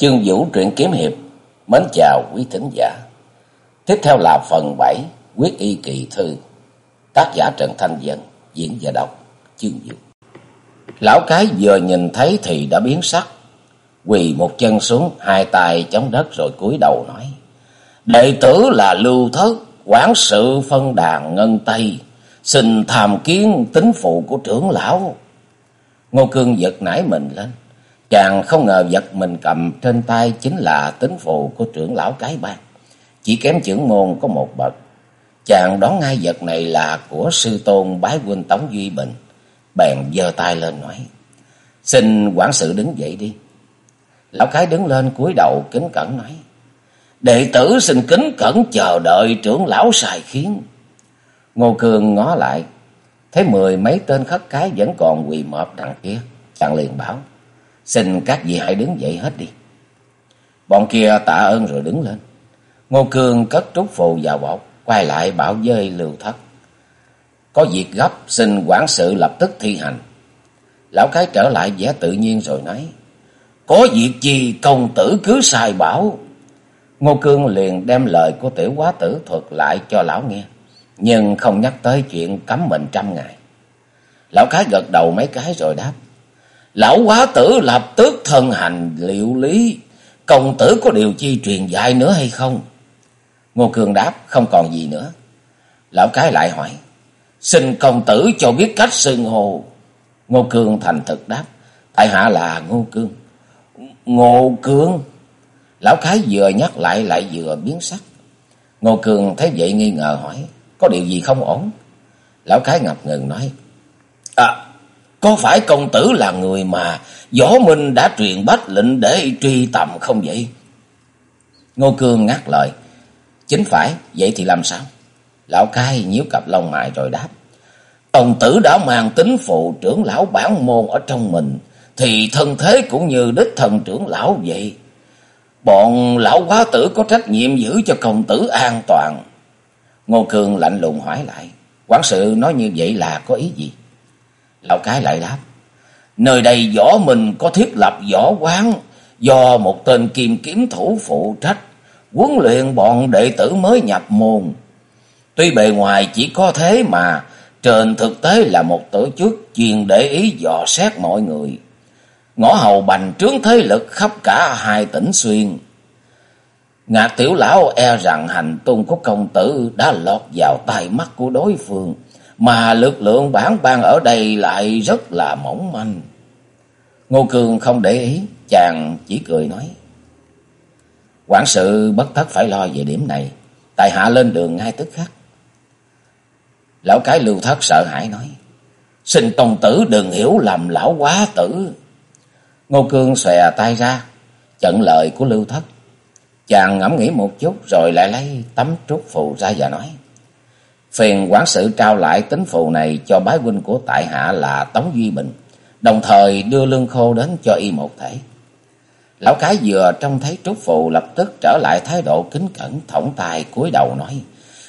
Chương Vũ truyện kiếm hiệp. Mến chào quý thính giả. Tiếp theo là phần 7 Quyết y kỳ thư. Tác giả Trần Thanh Dân, diễn và đọc Chương Vũ. Lão cái vừa nhìn thấy thì đã biến sắc. Quỳ một chân xuống, hai tay chống đất rồi cúi đầu nói: "Đệ tử là Lưu Thất, quản sự phân đàn ngân Tây, xin tham kiến tính phụ của trưởng lão." Ngô Cương giật nảy mình lên, Chàng không ngờ vật mình cầm trên tay chính là tính phù của trưởng lão cái bang. Chỉ kém trưởng môn có một bậc. Chàng đoán ngay vật này là của sư tôn bái huynh Tống Duy Bình. Bèn giơ tay lên nói. Xin quản sự đứng dậy đi. Lão cái đứng lên cúi đầu kính cẩn nói. Đệ tử xin kính cẩn chờ đợi trưởng lão xài khiến. Ngô Cường ngó lại. Thấy mười mấy tên khất cái vẫn còn quỳ mọp đằng kia. Chàng liền bảo. Xin các vị hãy đứng dậy hết đi. Bọn kia tạ ơn rồi đứng lên. Ngô Cương cất trúc phù vào bọc, quay lại bảo với Lưu Thất. Có việc gấp, xin quản sự lập tức thi hành. Lão cái trở lại vẻ tự nhiên rồi nói. Có việc gì công tử cứ sai bảo. Ngô Cương liền đem lời của tiểu quá tử thuật lại cho lão nghe. Nhưng không nhắc tới chuyện cấm mình trăm ngày. Lão cái gật đầu mấy cái rồi đáp. Lão quá tử lập tức thân hành liệu lý. Công tử có điều chi truyền dạy nữa hay không? Ngô Cường đáp, không còn gì nữa. Lão cái lại hỏi. Xin công tử cho biết cách xưng hồ. Ngô Cương thành thực đáp. Tại hạ là Ngô Cương. Ngô Cương. Lão cái vừa nhắc lại lại vừa biến sắc. Ngô Cương thấy vậy nghi ngờ hỏi. Có điều gì không ổn? Lão cái ngập ngừng nói. À có phải công tử là người mà Võ Minh đã truyền bách lệnh để truy tầm không vậy? Ngô Cương ngắt lời. Chính phải, vậy thì làm sao? Lão cai nhíu cặp lông mày rồi đáp. Công tử đã mang tính phụ trưởng lão bản môn ở trong mình. Thì thân thế cũng như đích thần trưởng lão vậy. Bọn lão quá tử có trách nhiệm giữ cho công tử an toàn. Ngô Cương lạnh lùng hỏi lại. Quản sự nói như vậy là có ý gì? Lão cái lại đáp. Nơi đây võ mình có thiết lập võ quán do một tên kim kiếm thủ phụ trách, huấn luyện bọn đệ tử mới nhập môn. Tuy bề ngoài chỉ có thế mà trên thực tế là một tổ chức chuyên để ý dò xét mọi người. Ngõ hầu bành trướng thế lực khắp cả hai tỉnh xuyên. Ngạc tiểu lão e rằng hành tung của công tử đã lọt vào tay mắt của đối phương mà lực lượng bản ban ở đây lại rất là mỏng manh. Ngô Cường không để ý, chàng chỉ cười nói. Quản sự bất thất phải lo về điểm này, tại hạ lên đường ngay tức khắc. Lão cái lưu thất sợ hãi nói. Xin tông tử đừng hiểu lầm lão quá tử. Ngô Cương xòe tay ra, chận lời của lưu thất. Chàng ngẫm nghĩ một chút rồi lại lấy tấm trúc phù ra và nói. Phiền quản sự trao lại tính phù này cho bái huynh của tại hạ là Tống Duy Bình, đồng thời đưa lương khô đến cho y một thể. Lão cái vừa trông thấy trúc phù lập tức trở lại thái độ kính cẩn thõng tài cúi đầu nói.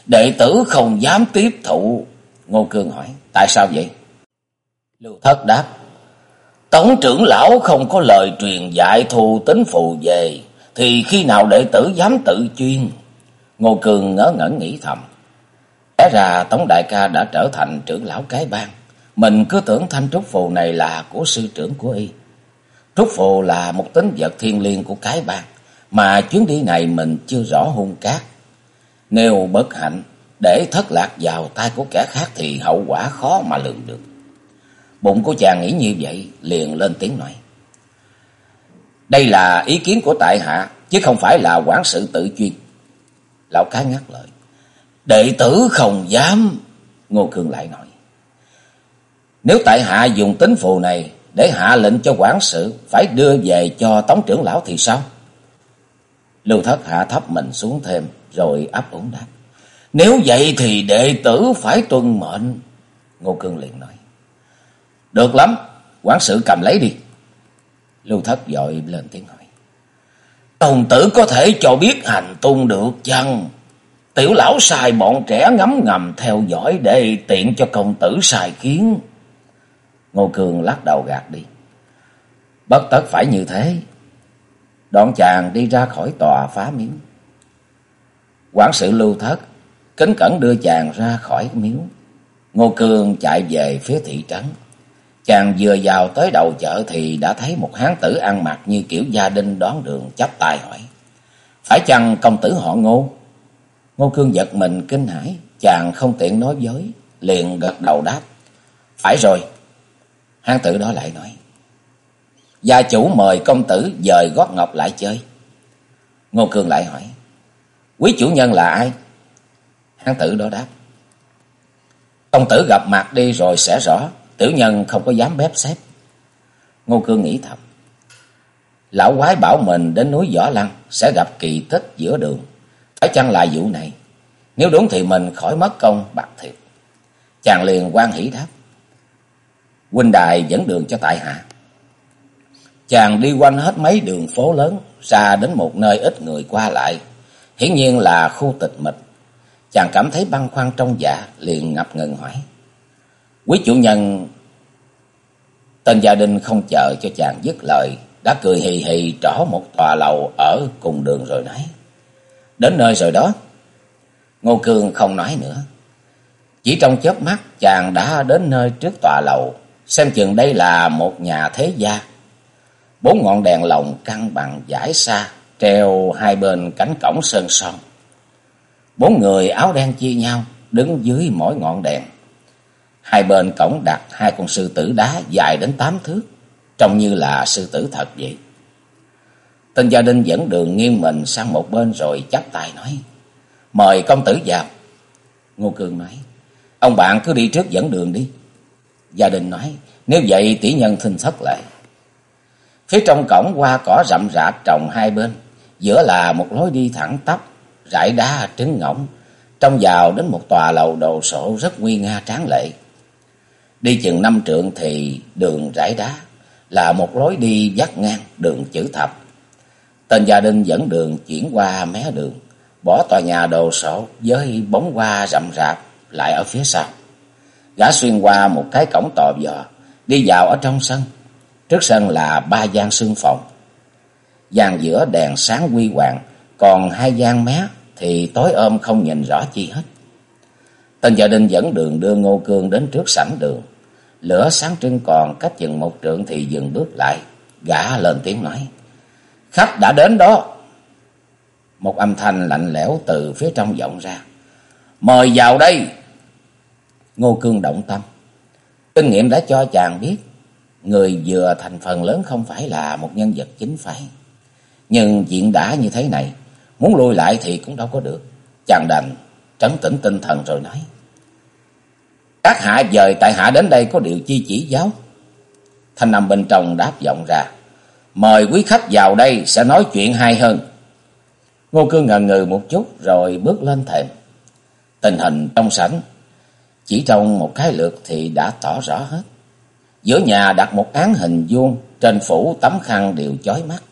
Đệ tử không dám tiếp thụ. Ngô Cương hỏi, tại sao vậy? Lưu Thất đáp, Tống trưởng lão không có lời truyền dạy thu tính phù về, thì khi nào đệ tử dám tự chuyên? Ngô Cương ngớ ngẩn nghĩ thầm. Thế ra Tống Đại ca đã trở thành trưởng lão cái bang. Mình cứ tưởng thanh trúc phù này là của sư trưởng của y. Trúc phù là một tính vật thiên liêng của cái bang. Mà chuyến đi này mình chưa rõ hung cát. Nếu bất hạnh, để thất lạc vào tay của kẻ khác thì hậu quả khó mà lường được. Bụng của chàng nghĩ như vậy, liền lên tiếng nói. Đây là ý kiến của tại hạ, chứ không phải là quản sự tự chuyên. Lão cá ngắt lời. Đệ tử không dám. Ngô Cường lại nói. Nếu tại hạ dùng tính phù này để hạ lệnh cho quản sự phải đưa về cho tống trưởng lão thì sao? Lưu thất hạ thấp mình xuống thêm rồi áp ủng đáp. Nếu vậy thì đệ tử phải tuân mệnh. Ngô Cương liền nói. Được lắm, quản sự cầm lấy đi. Lưu thất dội lên tiếng hỏi. Tổng tử có thể cho biết hành tung được chăng? Tiểu lão xài bọn trẻ ngắm ngầm theo dõi để tiện cho công tử xài kiến. Ngô Cường lắc đầu gạt đi. Bất tất phải như thế. Đoạn chàng đi ra khỏi tòa phá miếu. Quản sự lưu thất, kính cẩn đưa chàng ra khỏi miếu. Ngô cường chạy về phía thị trấn. Chàng vừa vào tới đầu chợ thì đã thấy một hán tử ăn mặc như kiểu gia đình đón đường chắp tay hỏi. Phải chăng công tử họ ngô? Ngô Cương giật mình kinh hãi, chàng không tiện nói dối, liền gật đầu đáp. Phải rồi. Hán tử đó lại nói. Gia chủ mời công tử dời gót ngọc lại chơi. Ngô Cương lại hỏi. Quý chủ nhân là ai? Hán tử đó đáp. Công tử gặp mặt đi rồi sẽ rõ. Tiểu nhân không có dám bếp xếp. Ngô Cương nghĩ thầm. Lão quái bảo mình đến núi Võ Lăng sẽ gặp kỳ tích giữa đường. Phải chăng là vụ này? Nếu đúng thì mình khỏi mất công bạc thiệt. Chàng liền quan hỷ đáp. Huynh đài dẫn đường cho tại hạ. Chàng đi quanh hết mấy đường phố lớn, ra đến một nơi ít người qua lại. Hiển nhiên là khu tịch mịch. Chàng cảm thấy băn khoăn trong dạ, liền ngập ngừng hỏi. Quý chủ nhân... Tên gia đình không chờ cho chàng dứt lời, đã cười hì hì trỏ một tòa lầu ở cùng đường rồi nói. Đến nơi rồi đó. Ngô Cương không nói nữa. Chỉ trong chớp mắt chàng đã đến nơi trước tòa lầu, xem chừng đây là một nhà thế gia. Bốn ngọn đèn lồng căng bằng giải xa, treo hai bên cánh cổng sơn son. Bốn người áo đen chia nhau, đứng dưới mỗi ngọn đèn. Hai bên cổng đặt hai con sư tử đá dài đến tám thước, trông như là sư tử thật vậy. Tên gia đình dẫn đường nghiêng mình sang một bên rồi chắp tay nói, mời công tử vào. Ngô Cương nói, ông bạn cứ đi trước dẫn đường đi. Gia đình nói, nếu vậy tỷ nhân thinh thất lại. Phía trong cổng qua cỏ rậm rạp trồng hai bên, giữa là một lối đi thẳng tắp, rải đá trứng ngỗng, trong vào đến một tòa lầu đồ sộ rất nguy nga tráng lệ. Đi chừng năm trượng thì đường rải đá, là một lối đi dắt ngang đường chữ thập. Tên gia đình dẫn đường chuyển qua mé đường, bỏ tòa nhà đồ sộ với bóng hoa rậm rạp lại ở phía sau. Gã xuyên qua một cái cổng tò vò, đi vào ở trong sân. Trước sân là ba gian xương phòng. Gian giữa đèn sáng quy hoàng, còn hai gian mé thì tối ôm không nhìn rõ chi hết. Tên gia đình dẫn đường đưa Ngô Cương đến trước sảnh đường. Lửa sáng trưng còn cách chừng một trượng thì dừng bước lại. Gã lên tiếng nói. Khách đã đến đó. Một âm thanh lạnh lẽo từ phía trong vọng ra. Mời vào đây. Ngô Cương động tâm. Kinh nghiệm đã cho chàng biết. Người vừa thành phần lớn không phải là một nhân vật chính phái. Nhưng chuyện đã như thế này. Muốn lui lại thì cũng đâu có được. Chàng đành trấn tĩnh tinh thần rồi nói. Các hạ dời tại hạ đến đây có điều chi chỉ giáo. Thanh nằm bên trong đáp giọng ra. Mời quý khách vào đây sẽ nói chuyện hay hơn. Ngô Cương ngần ngừ một chút rồi bước lên thềm. Tình hình trong sảnh chỉ trong một cái lượt thì đã tỏ rõ hết. Giữa nhà đặt một án hình vuông, trên phủ tấm khăn đều chói mắt.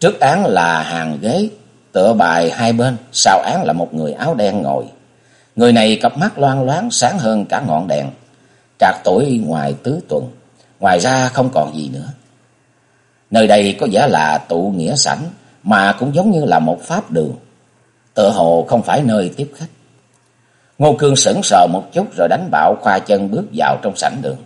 Trước án là hàng ghế, tựa bài hai bên, sau án là một người áo đen ngồi. Người này cặp mắt loan loáng sáng hơn cả ngọn đèn. Trạc tuổi ngoài tứ tuần. Ngoài ra không còn gì nữa. Nơi đây có vẻ là tụ nghĩa sảnh. Mà cũng giống như là một pháp đường. Tựa hồ không phải nơi tiếp khách. Ngô Cương sững sờ một chút rồi đánh bạo khoa chân bước vào trong sảnh đường.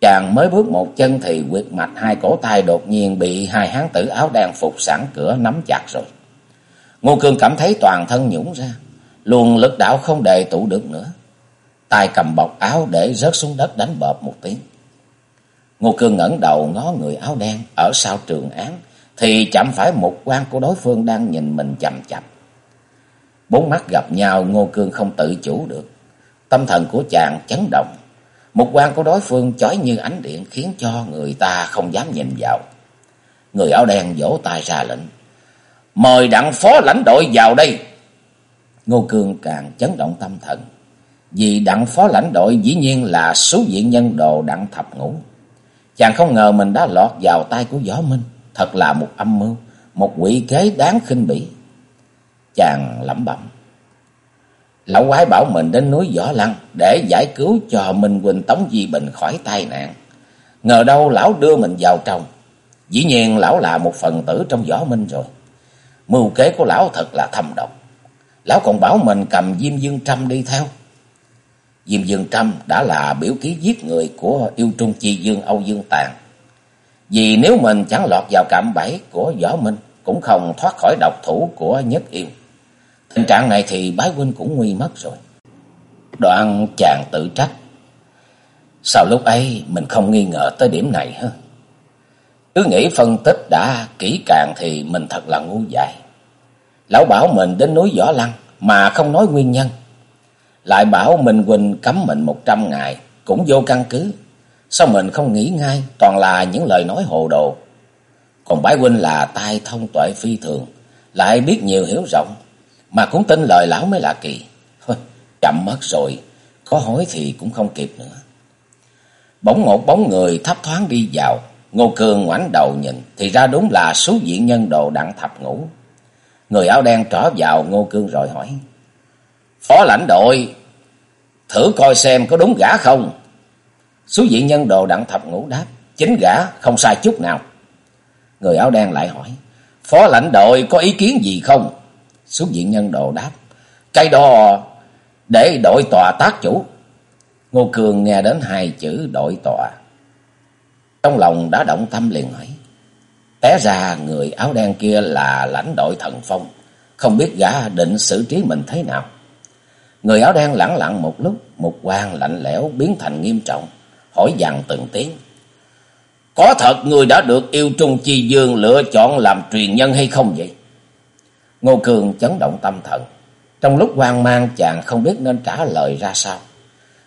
Chàng mới bước một chân thì quyệt mạch hai cổ tay đột nhiên bị hai hán tử áo đen phục sẵn cửa nắm chặt rồi. Ngô Cương cảm thấy toàn thân nhũng ra, luồng lực đạo không đề tụ được nữa. tay cầm bọc áo để rớt xuống đất đánh bợp một tiếng. Ngô Cương ngẩng đầu ngó người áo đen ở sau trường án, thì chạm phải một quan của đối phương đang nhìn mình chằm chằm. Bốn mắt gặp nhau Ngô Cương không tự chủ được. Tâm thần của chàng chấn động. Một quan của đối phương chói như ánh điện khiến cho người ta không dám nhìn vào. Người áo đen vỗ tay ra lệnh. Mời đặng phó lãnh đội vào đây. Ngô Cương càng chấn động tâm thần. Vì đặng phó lãnh đội dĩ nhiên là số diện nhân đồ đặng thập ngũ. Chàng không ngờ mình đã lọt vào tay của Võ Minh. Thật là một âm mưu, một quỷ kế đáng khinh bỉ. Chàng lẩm bẩm. Lão quái bảo mình đến núi Võ Lăng để giải cứu cho Minh Quỳnh Tống Di Bình khỏi tai nạn. Ngờ đâu lão đưa mình vào trong. Dĩ nhiên lão là một phần tử trong võ minh rồi. Mưu kế của lão thật là thâm độc. Lão còn bảo mình cầm Diêm Dương Trâm đi theo. Diêm Dương Trâm đã là biểu ký giết người của yêu trung chi dương Âu Dương Tàn. Vì nếu mình chẳng lọt vào cạm bẫy của võ minh, cũng không thoát khỏi độc thủ của nhất yêu. Tình trạng này thì bái huynh cũng nguy mất rồi. Đoạn chàng tự trách. Sao lúc ấy mình không nghi ngờ tới điểm này hả? Cứ nghĩ phân tích đã kỹ càng thì mình thật là ngu dại. Lão bảo mình đến núi Võ Lăng mà không nói nguyên nhân. Lại bảo Minh Quỳnh cấm mình một trăm ngày cũng vô căn cứ. Sao mình không nghĩ ngay toàn là những lời nói hồ đồ. Còn bái huynh là tai thông tuệ phi thường, lại biết nhiều hiểu rộng, mà cũng tin lời lão mới là kỳ. Thôi, chậm mất rồi, có hỏi thì cũng không kịp nữa. Bỗng một bóng người thấp thoáng đi vào, Ngô Cường ngoảnh đầu nhìn, thì ra đúng là số diện nhân đồ đặng thập ngũ. Người áo đen trở vào Ngô Cương rồi hỏi. Phó lãnh đội, thử coi xem có đúng gã không? Số diện nhân đồ đặng thập ngũ đáp, chính gã, không sai chút nào. Người áo đen lại hỏi, phó lãnh đội có ý kiến gì không? Số diện nhân đồ đáp, cái đó để đội tòa tác chủ. Ngô Cường nghe đến hai chữ đội tòa. Trong lòng đã động tâm liền hỏi. Té ra người áo đen kia là lãnh đội thần phong. Không biết gã định xử trí mình thế nào. Người áo đen lặng lặng một lúc. Một quan lạnh lẽo biến thành nghiêm trọng. Hỏi dằn từng tiếng. Có thật người đã được yêu trung chi dương lựa chọn làm truyền nhân hay không vậy? Ngô Cường chấn động tâm thần. Trong lúc hoang mang, chàng không biết nên trả lời ra sao.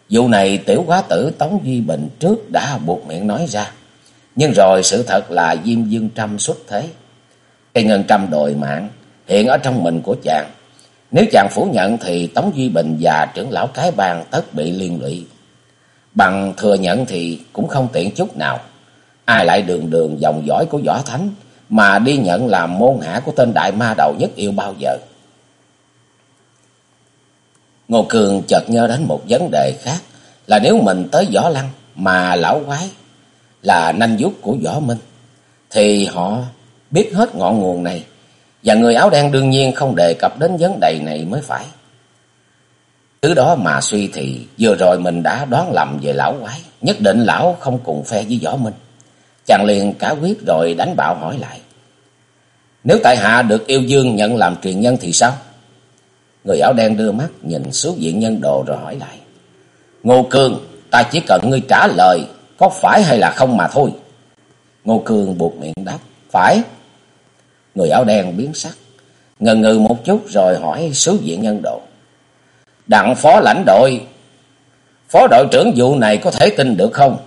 Vụ này tiểu quá tử Tống Duy Bình trước đã buộc miệng nói ra. Nhưng rồi sự thật là Diêm Dương Trâm xuất thế. Cây ngân trăm đồi mạng hiện ở trong mình của chàng. Nếu chàng phủ nhận thì Tống Duy Bình và trưởng lão cái bang tất bị liên lụy. Bằng thừa nhận thì cũng không tiện chút nào. Ai lại đường đường dòng dõi của võ thánh mà đi nhận làm môn hạ của tên đại ma đầu nhất yêu bao giờ. Ngô Cường chợt nhớ đến một vấn đề khác, là nếu mình tới võ lăng mà lão quái là nanh vuốt của võ minh, thì họ biết hết ngọn nguồn này và người áo đen đương nhiên không đề cập đến vấn đề này mới phải. thứ đó mà suy thì vừa rồi mình đã đoán lầm về lão quái, nhất định lão không cùng phe với võ minh. Chàng liền cả quyết rồi đánh bạo hỏi lại. Nếu tại hạ được yêu dương nhận làm truyền nhân thì sao? Người áo đen đưa mắt nhìn xuống diện nhân đồ rồi hỏi lại. Ngô Cương, ta chỉ cần ngươi trả lời có phải hay là không mà thôi. Ngô Cương buộc miệng đáp. Phải. Người áo đen biến sắc. Ngần ngừ một chút rồi hỏi sứ diện nhân độ. Đặng phó lãnh đội. Phó đội trưởng vụ này có thể tin được không?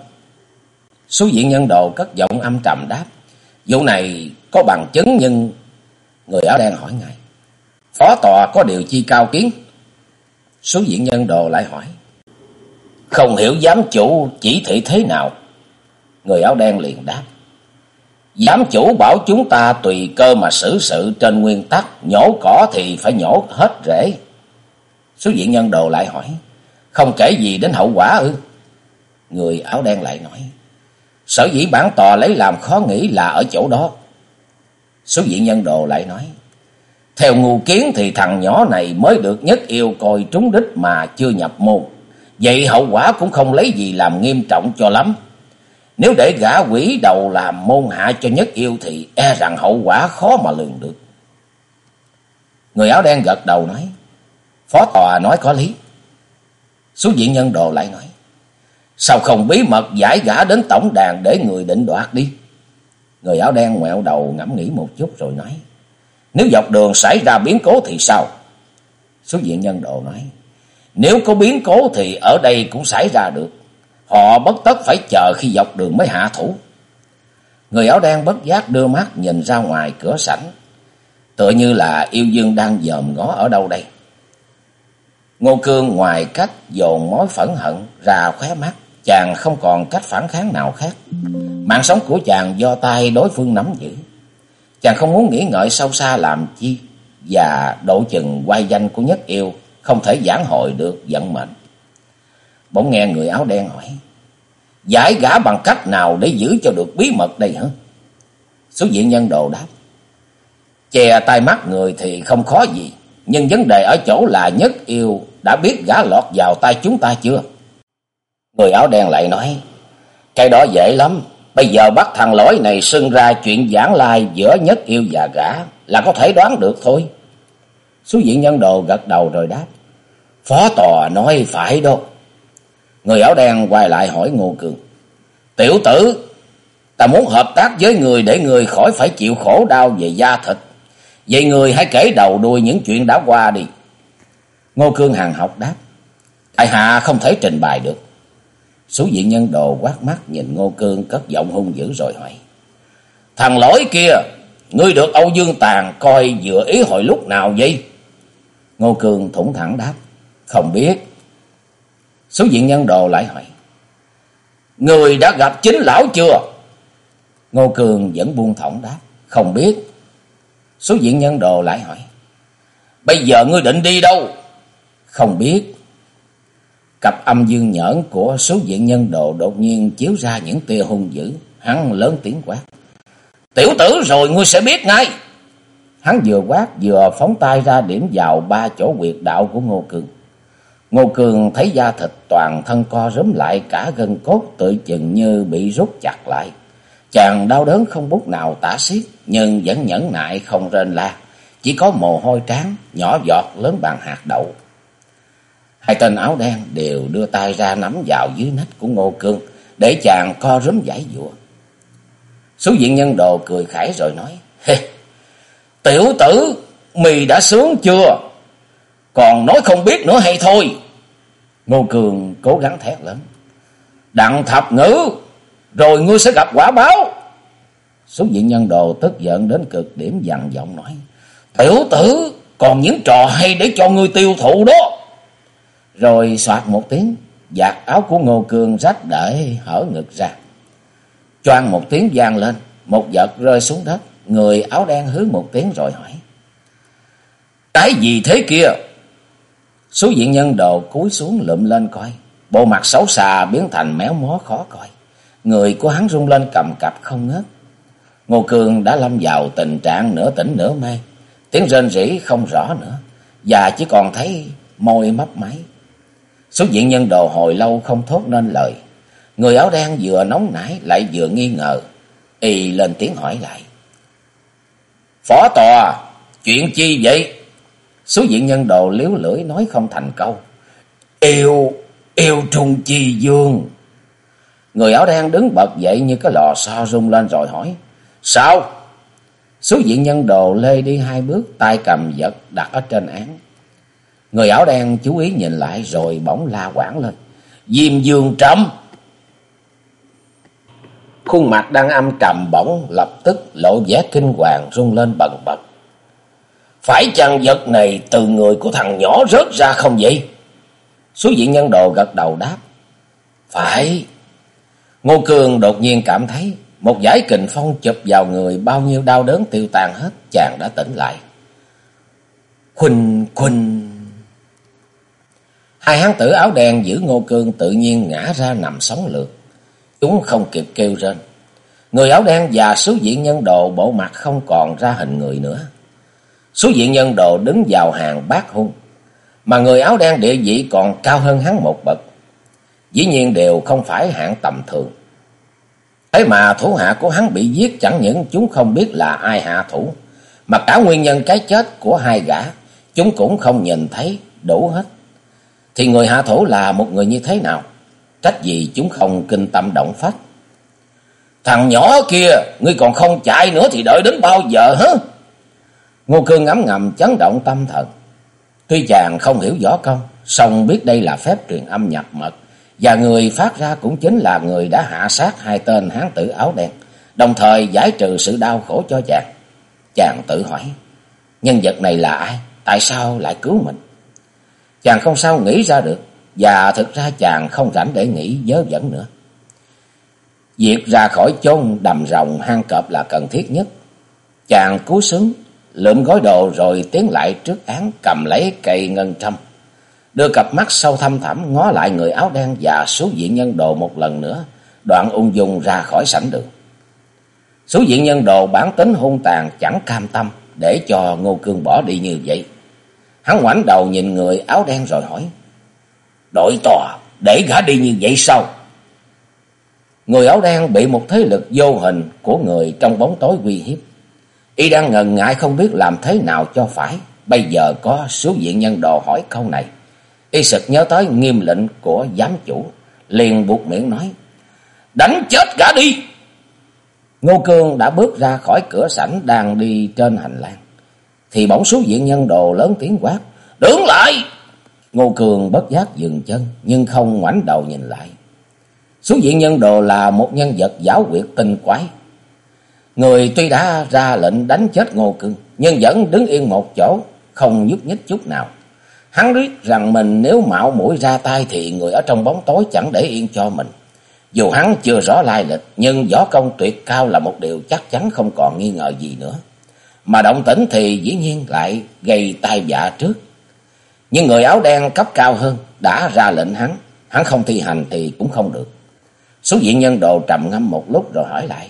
sứ diện nhân độ cất giọng âm trầm đáp. Vụ này có bằng chứng nhưng... Người áo đen hỏi ngài. Phó tòa có điều chi cao kiến? sứ diện nhân đồ lại hỏi. Không hiểu giám chủ chỉ thị thế nào? Người áo đen liền đáp. Giám chủ bảo chúng ta tùy cơ mà xử sự trên nguyên tắc, nhổ cỏ thì phải nhổ hết rễ. Số diện nhân đồ lại hỏi, không kể gì đến hậu quả ư? Người áo đen lại nói, sở dĩ bản tòa lấy làm khó nghĩ là ở chỗ đó. Số diện nhân đồ lại nói, theo ngu kiến thì thằng nhỏ này mới được nhất yêu coi trúng đích mà chưa nhập môn. Vậy hậu quả cũng không lấy gì làm nghiêm trọng cho lắm. Nếu để gã quỷ đầu làm môn hạ cho nhất yêu thì e rằng hậu quả khó mà lường được. Người áo đen gật đầu nói. Phó tòa nói có lý. Số diện nhân đồ lại nói. Sao không bí mật giải gã đến tổng đàn để người định đoạt đi. Người áo đen ngoẹo đầu ngẫm nghĩ một chút rồi nói. Nếu dọc đường xảy ra biến cố thì sao? Số diện nhân đồ nói. Nếu có biến cố thì ở đây cũng xảy ra được. Họ bất tất phải chờ khi dọc đường mới hạ thủ. Người áo đen bất giác đưa mắt nhìn ra ngoài cửa sảnh. Tựa như là yêu dương đang dòm ngó ở đâu đây. Ngô Cương ngoài cách dồn mối phẫn hận ra khóe mắt. Chàng không còn cách phản kháng nào khác. Mạng sống của chàng do tay đối phương nắm giữ. Chàng không muốn nghĩ ngợi sâu xa làm chi. Và độ chừng quay danh của nhất yêu không thể giảng hội được vận mệnh. Bỗng nghe người áo đen hỏi, giải gã bằng cách nào để giữ cho được bí mật đây hả? Số diện nhân đồ đáp. Chè tai mắt người thì không khó gì. Nhưng vấn đề ở chỗ là nhất yêu đã biết gã lọt vào tay chúng ta chưa? Người áo đen lại nói. Cái đó dễ lắm. Bây giờ bắt thằng lỗi này xưng ra chuyện giảng lai giữa nhất yêu và gã là có thể đoán được thôi. Số diện nhân đồ gật đầu rồi đáp. Phó tòa nói phải đâu. Người áo đen quay lại hỏi Ngô Cường. Tiểu tử, ta muốn hợp tác với người để người khỏi phải chịu khổ đau về da thịt. Vậy người hãy kể đầu đuôi những chuyện đã qua đi. Ngô Cương hàng học đáp. Tại hạ không thể trình bày được. Số diện nhân đồ quát mắt nhìn Ngô Cương cất giọng hung dữ rồi hỏi. Thằng lỗi kia, ngươi được Âu Dương Tàn coi dựa ý hồi lúc nào vậy? Ngô Cương thủng thẳng đáp. Không biết. Số diện nhân đồ lại hỏi. Người đã gặp chính lão chưa? Ngô Cường vẫn buông thõng đáp. Không biết. Số diện nhân đồ lại hỏi. Bây giờ ngươi định đi đâu? Không biết. Cặp âm dương nhẫn của số diện nhân đồ đột nhiên chiếu ra những tia hung dữ. Hắn lớn tiếng quát. Tiểu tử rồi ngươi sẽ biết ngay. Hắn vừa quát vừa phóng tay ra điểm vào ba chỗ quyệt đạo của Ngô Cường. Ngô Cường thấy da thịt toàn thân co rúm lại cả gân cốt tự chừng như bị rút chặt lại. Chàng đau đớn không bút nào tả xiết nhưng vẫn nhẫn nại không rên la. Chỉ có mồ hôi trán nhỏ giọt lớn bằng hạt đậu. Hai tên áo đen đều đưa tay ra nắm vào dưới nách của Ngô Cương để chàng co rúm giải dụa. Số diện nhân đồ cười khải rồi nói. Tiểu tử, mì đã sướng chưa? Còn nói không biết nữa hay thôi. Ngô Cường cố gắng thét lớn. Đặng thập ngữ, rồi ngươi sẽ gặp quả báo. Xuất diện nhân đồ tức giận đến cực điểm dằn giọng nói. Tiểu tử, còn những trò hay để cho ngươi tiêu thụ đó. Rồi soạt một tiếng, giặt áo của Ngô Cường rách để hở ngực ra. choang một tiếng vang lên, một vật rơi xuống đất. Người áo đen hứ một tiếng rồi hỏi. Cái gì thế kia? Số diện nhân đồ cúi xuống lượm lên coi. Bộ mặt xấu xà biến thành méo mó khó coi. Người của hắn rung lên cầm cặp không ngớt. Ngô Cường đã lâm vào tình trạng nửa tỉnh nửa mê. Tiếng rên rỉ không rõ nữa. Và chỉ còn thấy môi mấp máy. Số diện nhân đồ hồi lâu không thốt nên lời. Người áo đen vừa nóng nảy lại vừa nghi ngờ. Y lên tiếng hỏi lại. Phó tòa, chuyện chi vậy? Số diện nhân đồ liếu lưỡi nói không thành câu. Yêu, yêu trung chi dương. Người áo đen đứng bật dậy như cái lò xo rung lên rồi hỏi. Sao? Số diện nhân đồ lê đi hai bước, tay cầm vật đặt ở trên án. Người áo đen chú ý nhìn lại rồi bỗng la quảng lên. Diêm dương trầm. Khuôn mặt đang âm trầm bỗng lập tức lộ vẻ kinh hoàng rung lên bần bật. Phải chăng vật này từ người của thằng nhỏ rớt ra không vậy? Số diện nhân đồ gật đầu đáp. Phải. Ngô Cường đột nhiên cảm thấy một giải kình phong chụp vào người bao nhiêu đau đớn tiêu tan hết. Chàng đã tỉnh lại. Khuynh khuynh. Hai hán tử áo đen giữ Ngô Cương tự nhiên ngã ra nằm sóng lượt. Chúng không kịp kêu rên. Người áo đen và số diện nhân đồ bộ mặt không còn ra hình người nữa. Số diện nhân đồ đứng vào hàng bát hung. Mà người áo đen địa vị còn cao hơn hắn một bậc. Dĩ nhiên đều không phải hạng tầm thường. Thế mà thủ hạ của hắn bị giết chẳng những chúng không biết là ai hạ thủ. Mà cả nguyên nhân cái chết của hai gã chúng cũng không nhìn thấy đủ hết. Thì người hạ thủ là một người như thế nào? Trách gì chúng không kinh tâm động phách. Thằng nhỏ kia, ngươi còn không chạy nữa thì đợi đến bao giờ hả? Ngô Cương ngấm ngầm chấn động tâm thần. Tuy chàng không hiểu võ công, song biết đây là phép truyền âm nhập mật. Và người phát ra cũng chính là người đã hạ sát hai tên hán tử áo đen. Đồng thời giải trừ sự đau khổ cho chàng. Chàng tự hỏi, nhân vật này là ai? Tại sao lại cứu mình? Chàng không sao nghĩ ra được. Và thực ra chàng không rảnh để nghĩ dớ dẫn nữa. Việc ra khỏi chôn đầm rồng hang cọp là cần thiết nhất. Chàng cú sướng, lượm gói đồ rồi tiến lại trước án cầm lấy cây ngân trâm. Đưa cặp mắt sâu thăm thẳm ngó lại người áo đen và số diện nhân đồ một lần nữa. Đoạn ung dung ra khỏi sảnh đường. Số diện nhân đồ bản tính hung tàn chẳng cam tâm để cho Ngô Cương bỏ đi như vậy. Hắn ngoảnh đầu nhìn người áo đen rồi hỏi. Đội tòa, để gã đi như vậy sao? Người áo đen bị một thế lực vô hình của người trong bóng tối uy hiếp. Y đang ngần ngại không biết làm thế nào cho phải. Bây giờ có số diện nhân đồ hỏi câu này. Y sực nhớ tới nghiêm lệnh của giám chủ. Liền buộc miệng nói. Đánh chết cả đi! Ngô Cương đã bước ra khỏi cửa sảnh đang đi trên hành lang. Thì bỗng số diện nhân đồ lớn tiếng quát. Đứng lại! Ngô Cường bất giác dừng chân, nhưng không ngoảnh đầu nhìn lại. Số diện nhân đồ là một nhân vật giáo quyệt tinh quái. Người tuy đã ra lệnh đánh chết Ngô Cương nhưng vẫn đứng yên một chỗ không nhúc nhích chút nào. Hắn biết rằng mình nếu mạo mũi ra tay thì người ở trong bóng tối chẳng để yên cho mình. Dù hắn chưa rõ lai lịch, nhưng võ công tuyệt cao là một điều chắc chắn không còn nghi ngờ gì nữa. Mà động tĩnh thì dĩ nhiên lại gây tai dạ trước. Nhưng người áo đen cấp cao hơn đã ra lệnh hắn, hắn không thi hành thì cũng không được. Số diện nhân đồ trầm ngâm một lúc rồi hỏi lại.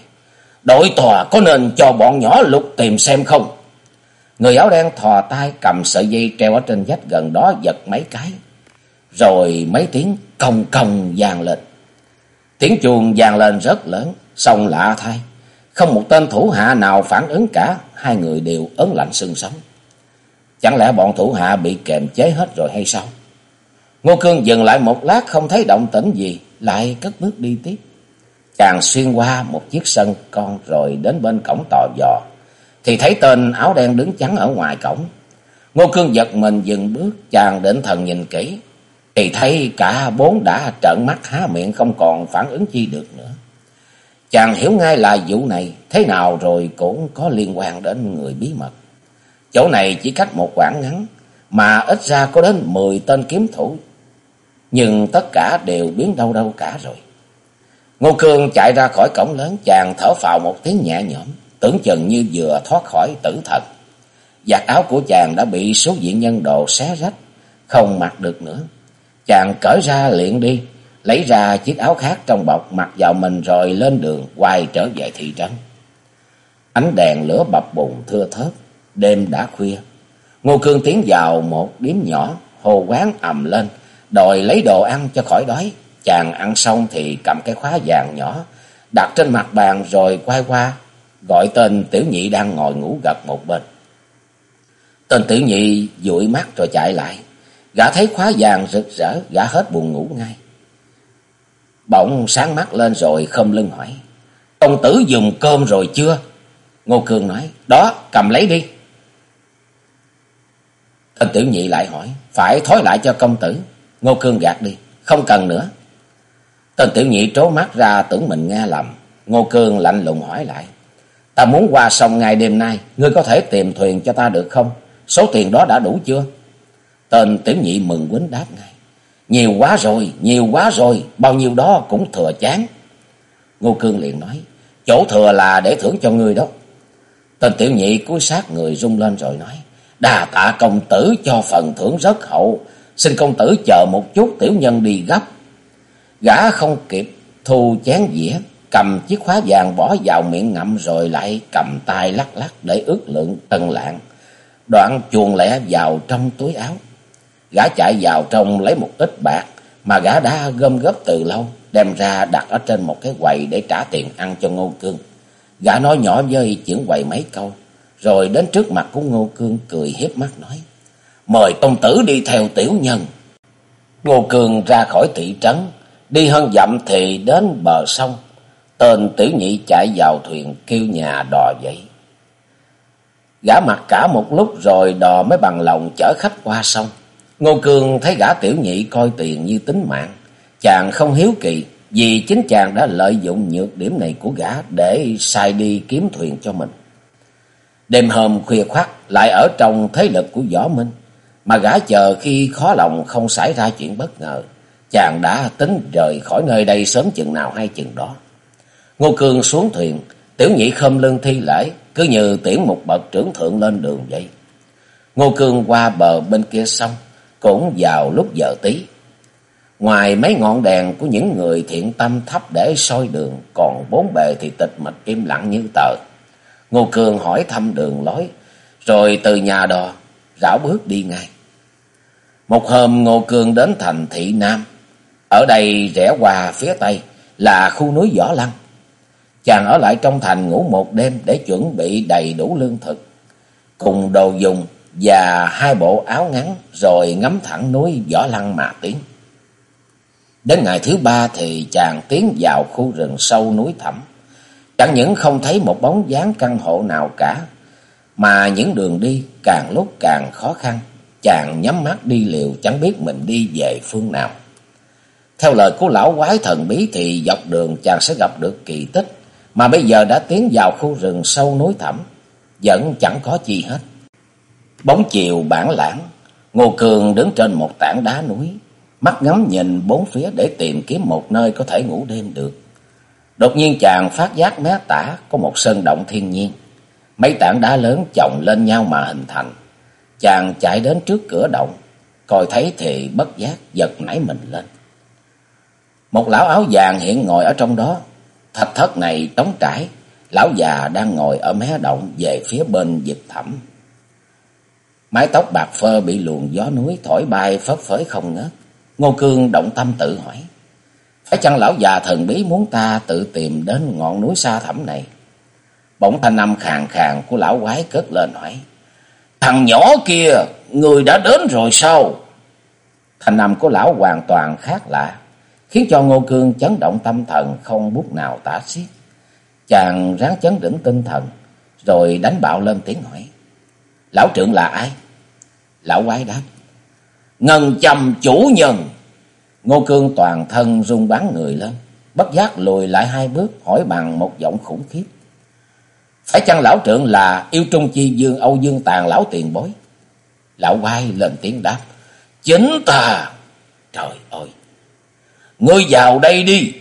Đội tòa có nên cho bọn nhỏ lục tìm xem không? Người áo đen thò tay cầm sợi dây treo ở trên vách gần đó giật mấy cái. Rồi mấy tiếng cong cong vang lên. Tiếng chuông vang lên rất lớn, xong lạ thay. Không một tên thủ hạ nào phản ứng cả, hai người đều ớn lạnh sưng sống. Chẳng lẽ bọn thủ hạ bị kềm chế hết rồi hay sao? Ngô Cương dừng lại một lát không thấy động tĩnh gì, lại cất bước đi tiếp. Chàng xuyên qua một chiếc sân con rồi đến bên cổng tò dò, thì thấy tên áo đen đứng chắn ở ngoài cổng. Ngô Cương giật mình dừng bước, chàng định thần nhìn kỹ, thì thấy cả bốn đã trợn mắt há miệng không còn phản ứng chi được nữa. Chàng hiểu ngay là vụ này thế nào rồi cũng có liên quan đến người bí mật. Chỗ này chỉ cách một quãng ngắn, mà ít ra có đến mười tên kiếm thủ. Nhưng tất cả đều biến đâu đâu cả rồi. Ngô Cương chạy ra khỏi cổng lớn, chàng thở phào một tiếng nhẹ nhõm, tưởng chừng như vừa thoát khỏi tử thần. Giặt áo của chàng đã bị số diện nhân đồ xé rách, không mặc được nữa. Chàng cởi ra liền đi, lấy ra chiếc áo khác trong bọc mặc vào mình rồi lên đường quay trở về thị trấn. Ánh đèn lửa bập bùng thưa thớt, đêm đã khuya. Ngô Cương tiến vào một điếm nhỏ, hồ quán ầm lên, đòi lấy đồ ăn cho khỏi đói. Chàng ăn xong thì cầm cái khóa vàng nhỏ, đặt trên mặt bàn rồi quay qua, gọi tên tiểu nhị đang ngồi ngủ gật một bên. Tên tiểu nhị dụi mắt rồi chạy lại, Gã thấy khóa vàng rực rỡ, gã hết buồn ngủ ngay. Bỗng sáng mắt lên rồi khom lưng hỏi. Công tử dùng cơm rồi chưa? Ngô Cương nói. Đó, cầm lấy đi. Tên tiểu nhị lại hỏi. Phải thối lại cho công tử. Ngô Cương gạt đi. Không cần nữa. Tên tiểu nhị trố mắt ra tưởng mình nghe lầm. Ngô Cương lạnh lùng hỏi lại. Ta muốn qua sông ngày đêm nay. Ngươi có thể tìm thuyền cho ta được không? Số tiền đó đã đủ chưa? Tên tiểu nhị mừng quýnh đáp ngay. Nhiều quá rồi, nhiều quá rồi, bao nhiêu đó cũng thừa chán. Ngô Cương liền nói, chỗ thừa là để thưởng cho ngươi đó. Tên tiểu nhị cúi sát người rung lên rồi nói, đà tạ công tử cho phần thưởng rất hậu, xin công tử chờ một chút tiểu nhân đi gấp. Gã không kịp thu chén dĩa, cầm chiếc khóa vàng bỏ vào miệng ngậm rồi lại cầm tay lắc lắc để ước lượng tân lạng. Đoạn chuồn lẻ vào trong túi áo. Gã chạy vào trong lấy một ít bạc mà gã đã gom góp từ lâu, đem ra đặt ở trên một cái quầy để trả tiền ăn cho Ngô Cương. Gã nói nhỏ với chuyển quầy mấy câu, rồi đến trước mặt của Ngô Cương cười hiếp mắt nói, mời công tử đi theo tiểu nhân. Ngô Cương ra khỏi thị trấn, đi hơn dặm thì đến bờ sông. Tên tiểu nhị chạy vào thuyền kêu nhà đò dậy. Gã mặt cả một lúc rồi đò mới bằng lòng chở khách qua sông. Ngô Cương thấy gã tiểu nhị coi tiền như tính mạng. Chàng không hiếu kỳ, vì chính chàng đã lợi dụng nhược điểm này của gã để sai đi kiếm thuyền cho mình. Đêm hôm khuya khoắt, lại ở trong thế lực của Võ Minh. Mà gã chờ khi khó lòng không xảy ra chuyện bất ngờ. Chàng đã tính rời khỏi nơi đây sớm chừng nào hay chừng đó. Ngô Cương xuống thuyền, tiểu nhị khâm lưng thi lễ, cứ như tiễn một bậc trưởng thượng lên đường vậy. Ngô Cương qua bờ bên kia sông, cũng vào lúc giờ tí. Ngoài mấy ngọn đèn của những người thiện tâm thắp để soi đường, còn bốn bề thì tịch mịch im lặng như tờ. Ngô Cường hỏi thăm đường lối, rồi từ nhà đò, rảo bước đi ngay. Một hôm Ngô Cường đến thành Thị Nam, ở đây rẽ qua phía tây là khu núi Võ Lăng. Chàng ở lại trong thành ngủ một đêm để chuẩn bị đầy đủ lương thực, cùng đồ dùng và hai bộ áo ngắn rồi ngắm thẳng núi Võ Lăng mà tiến. Đến ngày thứ ba thì chàng tiến vào khu rừng sâu núi thẳm. Chẳng những không thấy một bóng dáng căn hộ nào cả, mà những đường đi càng lúc càng khó khăn. Chàng nhắm mắt đi liều chẳng biết mình đi về phương nào. Theo lời của lão quái thần bí thì dọc đường chàng sẽ gặp được kỳ tích, mà bây giờ đã tiến vào khu rừng sâu núi thẳm, vẫn chẳng có chi hết. Bóng chiều bản lãng, Ngô Cường đứng trên một tảng đá núi, mắt ngắm nhìn bốn phía để tìm kiếm một nơi có thể ngủ đêm được. Đột nhiên chàng phát giác mé tả có một sơn động thiên nhiên. Mấy tảng đá lớn chồng lên nhau mà hình thành. Chàng chạy đến trước cửa động, coi thấy thì bất giác giật nảy mình lên. Một lão áo vàng hiện ngồi ở trong đó. Thạch thất này trống trải, lão già đang ngồi ở mé động về phía bên dịch thẳm. Mái tóc bạc phơ bị luồng gió núi thổi bay phấp phới không ngớt. Ngô Cương động tâm tự hỏi. Phải chăng lão già thần bí muốn ta tự tìm đến ngọn núi xa thẳm này? Bỗng thanh âm khàn khàn của lão quái cất lên hỏi. Thằng nhỏ kia, người đã đến rồi sao? Thanh âm của lão hoàn toàn khác lạ, khiến cho Ngô Cương chấn động tâm thần không bút nào tả xiết. Chàng ráng chấn đỉnh tinh thần, rồi đánh bạo lên tiếng hỏi. Lão trưởng là ai? Lão quái đáp. Ngân chầm chủ nhân. Ngô Cương toàn thân rung bắn người lên, bất giác lùi lại hai bước hỏi bằng một giọng khủng khiếp. Phải chăng lão trưởng là yêu trung chi dương Âu Dương Tàn lão tiền bối? Lão quay lên tiếng đáp. Chính ta! Trời ơi! Ngươi vào đây đi!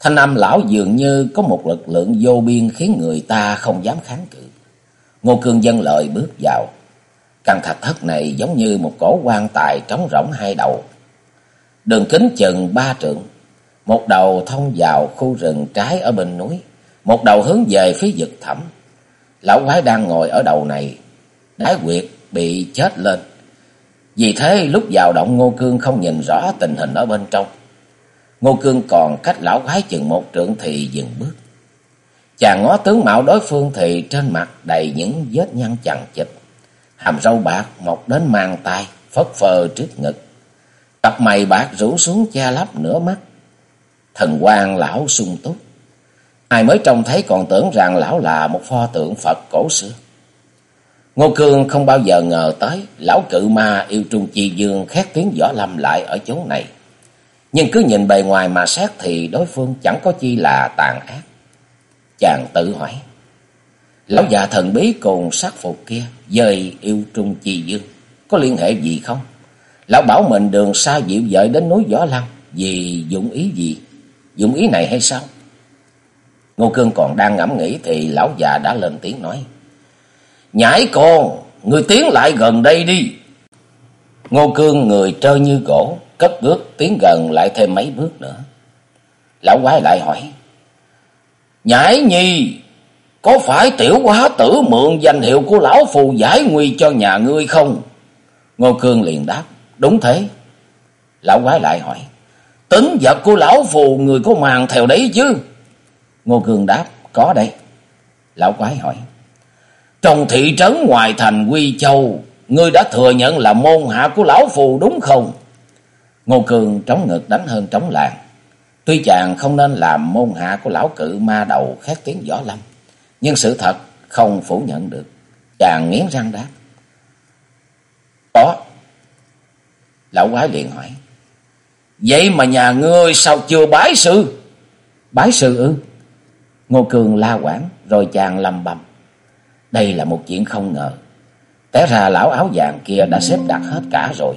Thanh âm lão dường như có một lực lượng vô biên khiến người ta không dám kháng cự. Ngô Cương dân lợi bước vào. Căn thạch thất này giống như một cổ quan tài trống rỗng hai đầu. Đường kính chừng ba trượng. Một đầu thông vào khu rừng trái ở bên núi. Một đầu hướng về phía vực thẳm. Lão quái đang ngồi ở đầu này. Đái quyệt bị chết lên. Vì thế lúc vào động Ngô Cương không nhìn rõ tình hình ở bên trong. Ngô Cương còn cách lão quái chừng một trượng thì dừng bước. Chàng ngó tướng mạo đối phương thì trên mặt đầy những vết nhăn chằng chịch. Hàm râu bạc mọc đến mang tay, phất phơ trước ngực. Cặp mày bạc rủ xuống che lấp nửa mắt. Thần quan lão sung túc. Ai mới trông thấy còn tưởng rằng lão là một pho tượng Phật cổ xưa. Ngô Cương không bao giờ ngờ tới lão cự ma yêu trung chi dương khét tiếng võ lâm lại ở chỗ này. Nhưng cứ nhìn bề ngoài mà xét thì đối phương chẳng có chi là tàn ác. Chàng tự hỏi. Lão già thần bí cùng sát phục kia dời yêu trung chi dương. Có liên hệ gì không? Lão bảo mình đường xa dịu dợi đến núi Võ Lăng. Vì dụng ý gì? Dụng ý này hay sao? Ngô Cương còn đang ngẫm nghĩ thì lão già đã lên tiếng nói. Nhãi con, người tiến lại gần đây đi. Ngô Cương người trơ như gỗ, cất bước tiến gần lại thêm mấy bước nữa. Lão quái lại hỏi. Nhãi nhi, có phải tiểu quá tử mượn danh hiệu của lão phù giải nguy cho nhà ngươi không? Ngô Cương liền đáp. Đúng thế. Lão quái lại hỏi. Tính vật của lão phù người có màng theo đấy chứ? Ngô Cương đáp. Có đây. Lão quái hỏi. Trong thị trấn ngoài thành Quy Châu, ngươi đã thừa nhận là môn hạ của lão phù đúng không? Ngô Cường trống ngực đánh hơn trống làng. Tuy chàng không nên làm môn hạ của lão cự ma đầu khét tiếng võ lâm, nhưng sự thật không phủ nhận được. Chàng nghiến răng đáp. Có. Lão quái liền hỏi. Vậy mà nhà ngươi sao chưa bái sư? Bái sư ư? Ngô Cường la quảng rồi chàng lầm bầm. Đây là một chuyện không ngờ. Té ra lão áo vàng kia đã xếp đặt hết cả rồi.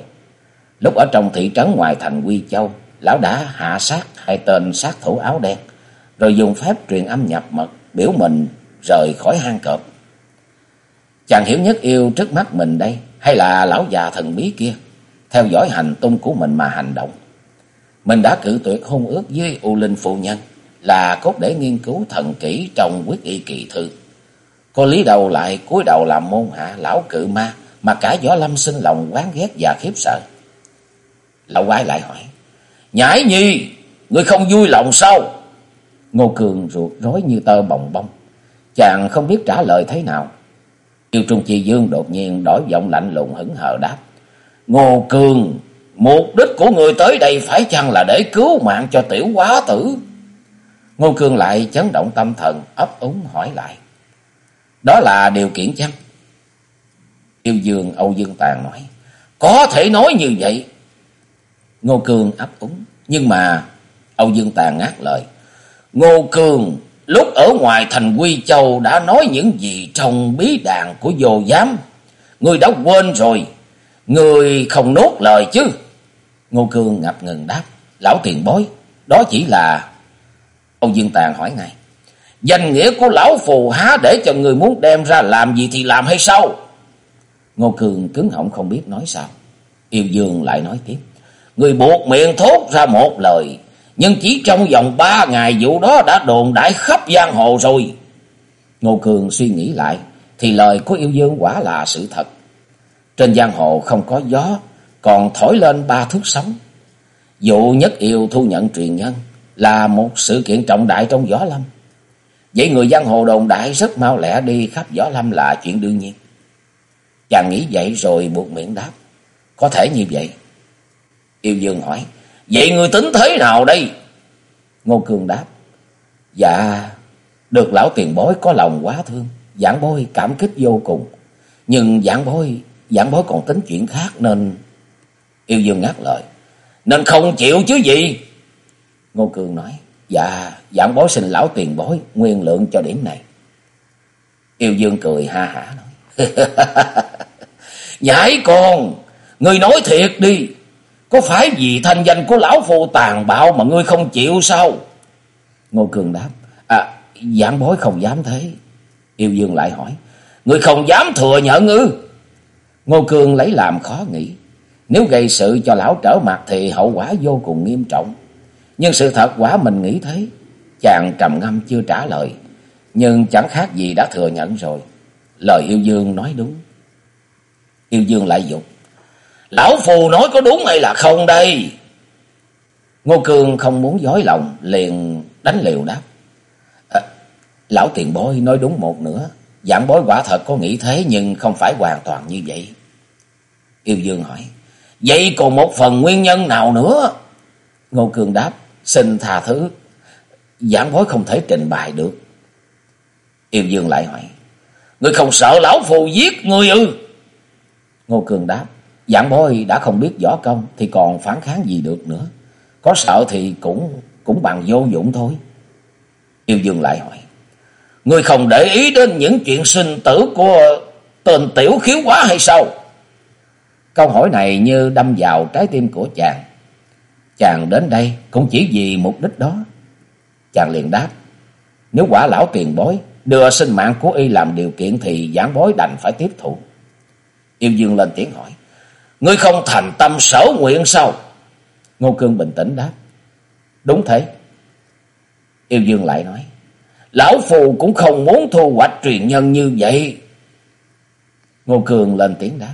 Lúc ở trong thị trấn ngoài thành Quy Châu, lão đã hạ sát hai tên sát thủ áo đen, rồi dùng phép truyền âm nhập mật, biểu mình rời khỏi hang cọp. Chàng hiểu nhất yêu trước mắt mình đây, hay là lão già thần bí kia, theo dõi hành tung của mình mà hành động. Mình đã cự tuyệt hôn ước với U Linh Phụ Nhân là cốt để nghiên cứu thần kỹ trong quyết y kỳ thư. Cô lý đầu lại cúi đầu làm môn hạ lão cự ma mà cả võ lâm sinh lòng quán ghét và khiếp sợ. Lão quái lại hỏi, Nhãi nhi, người không vui lòng sao? Ngô Cường ruột rối như tơ bồng bông. Chàng không biết trả lời thế nào. Tiêu Trung Chi Dương đột nhiên đổi giọng lạnh lùng hững hờ đáp. Ngô Cường, mục đích của người tới đây phải chăng là để cứu mạng cho tiểu quá tử? Ngô Cường lại chấn động tâm thần, ấp úng hỏi lại. Đó là điều kiện chăng? yêu Dương Âu Dương Tàn nói. Có thể nói như vậy. Ngô Cường ấp úng. Nhưng mà Âu Dương Tàn ngắt lời. Ngô Cường, lúc ở ngoài thành Quy Châu đã nói những gì trong bí đàn của vô giám. Người đã quên rồi. Người không nốt lời chứ. Ngô Cường ngập ngừng đáp. Lão tiền bối. Đó chỉ là... Âu Dương Tàn hỏi ngay. Danh nghĩa của lão phù há để cho người muốn đem ra làm gì thì làm hay sao? Ngô Cường cứng họng không biết nói sao. Yêu Dương lại nói tiếp. Người buộc miệng thốt ra một lời. Nhưng chỉ trong vòng ba ngày vụ đó đã đồn đại khắp giang hồ rồi. Ngô Cường suy nghĩ lại. Thì lời của Yêu Dương quả là sự thật. Trên giang hồ không có gió. Còn thổi lên ba thước sóng. Vụ nhất yêu thu nhận truyền nhân. Là một sự kiện trọng đại trong gió lâm. Vậy người giang hồ đồn đại rất mau lẹ đi khắp gió lâm là chuyện đương nhiên. Chàng nghĩ vậy rồi buộc miệng đáp. Có thể như vậy. Yêu Dương hỏi. Vậy người tính thế nào đây? Ngô Cương đáp. Dạ, được lão tiền bối có lòng quá thương. Giảng bối cảm kích vô cùng. Nhưng giảng bối, giảng bối còn tính chuyện khác nên... Yêu Dương ngắt lời. Nên không chịu chứ gì? Ngô Cương nói. Dạ, giảng bối xin lão tiền bối nguyên lượng cho điểm này. Yêu Dương cười ha hả nói. Nhãi con, ngươi nói thiệt đi. Có phải vì thanh danh của lão phu tàn bạo mà ngươi không chịu sao? Ngô Cường đáp. À, giảng bối không dám thế. Yêu Dương lại hỏi. Ngươi không dám thừa nhận ư? Ngô Cường lấy làm khó nghĩ. Nếu gây sự cho lão trở mặt thì hậu quả vô cùng nghiêm trọng. Nhưng sự thật quả mình nghĩ thế. Chàng trầm ngâm chưa trả lời. Nhưng chẳng khác gì đã thừa nhận rồi. Lời yêu dương nói đúng. Yêu dương lại dục. Lão phù nói có đúng hay là không đây? Ngô cương không muốn dối lòng. Liền đánh liều đáp. À, lão tiền bối nói đúng một nữa. Dạng bối quả thật có nghĩ thế nhưng không phải hoàn toàn như vậy. Yêu dương hỏi. Vậy còn một phần nguyên nhân nào nữa? Ngô Cường đáp. Xin tha thứ. Giảng bối không thể trình bày được. Yêu Dương lại hỏi. Ngươi không sợ lão phù giết ngươi ư? Ngô Cường đáp. Giảng bối đã không biết võ công thì còn phản kháng gì được nữa. Có sợ thì cũng cũng bằng vô dụng thôi. Yêu Dương lại hỏi. Ngươi không để ý đến những chuyện sinh tử của tên tiểu khiếu quá hay sao? Câu hỏi này như đâm vào trái tim của chàng. Chàng đến đây cũng chỉ vì mục đích đó. Chàng liền đáp. Nếu quả lão tiền bối đưa sinh mạng của y làm điều kiện thì giảng bối đành phải tiếp thụ. Yêu Dương lên tiếng hỏi. Ngươi không thành tâm sở nguyện sao? Ngô Cương bình tĩnh đáp. Đúng thế. Yêu Dương lại nói. Lão Phù cũng không muốn thu hoạch truyền nhân như vậy. Ngô Cường lên tiếng đáp.